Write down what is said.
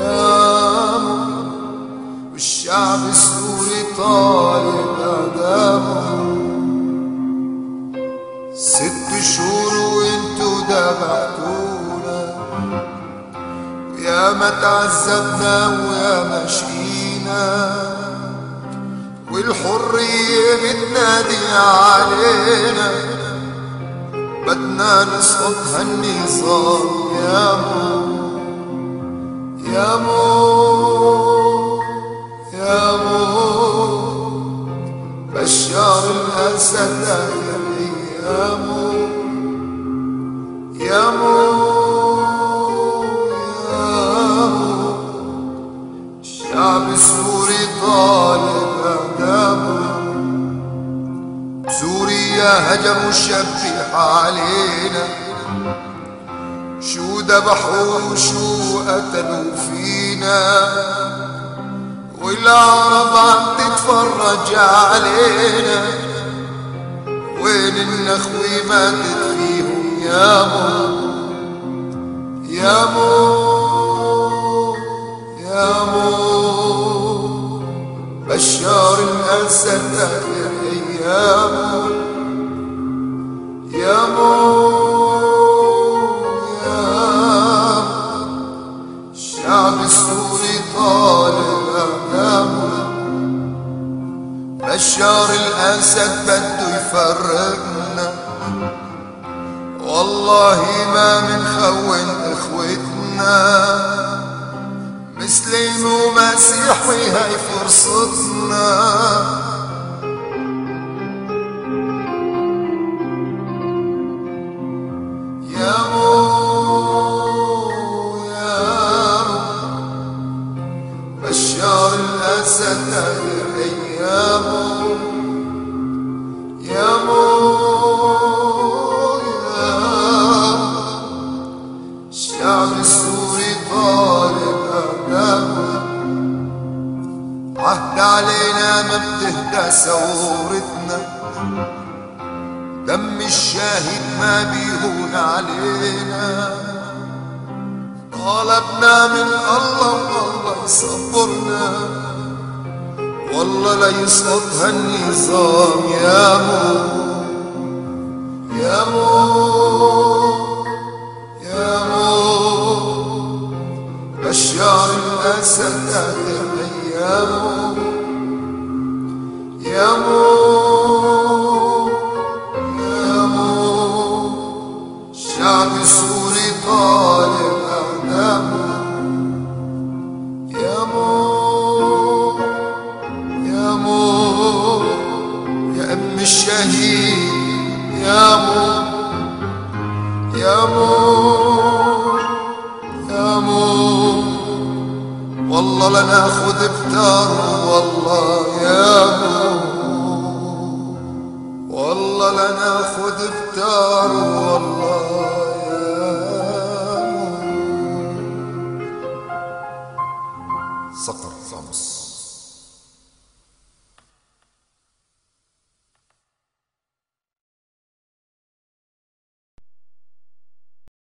يا والشعب السوري طالب أدابه ست شهور وانتوا دبحتونا. ويا ما تعذبنا ويا ما شقينا والحرية بتنادي علينا. بدنا نسقط هالنظام يا مو يا مو يا مو. بشار الأسد يا مو يا مو يا مو. الشعب السوري هجموا الشبح علينا شو ذبحوا وشو قتلوا فينا. والعرب عم تتفرج علينا. وين النخوة ماتت فيهم يا مو؟ يا مو؟ يا مو؟ بشار الأسد يا مو؟ بشار الأسد بده يفرقنا. والله ما منخون إخوتنا. مسلم ومسيحي هاي فرصتنا. ثورتنا دم الشاهد ما بيهون علينا. طالبنا من الله والله يصبرنا والله لا يسقط هالنظام يا مو. يا مو. يا مو. بشار الأسد آخر أيامه والله لناخذ بتار والله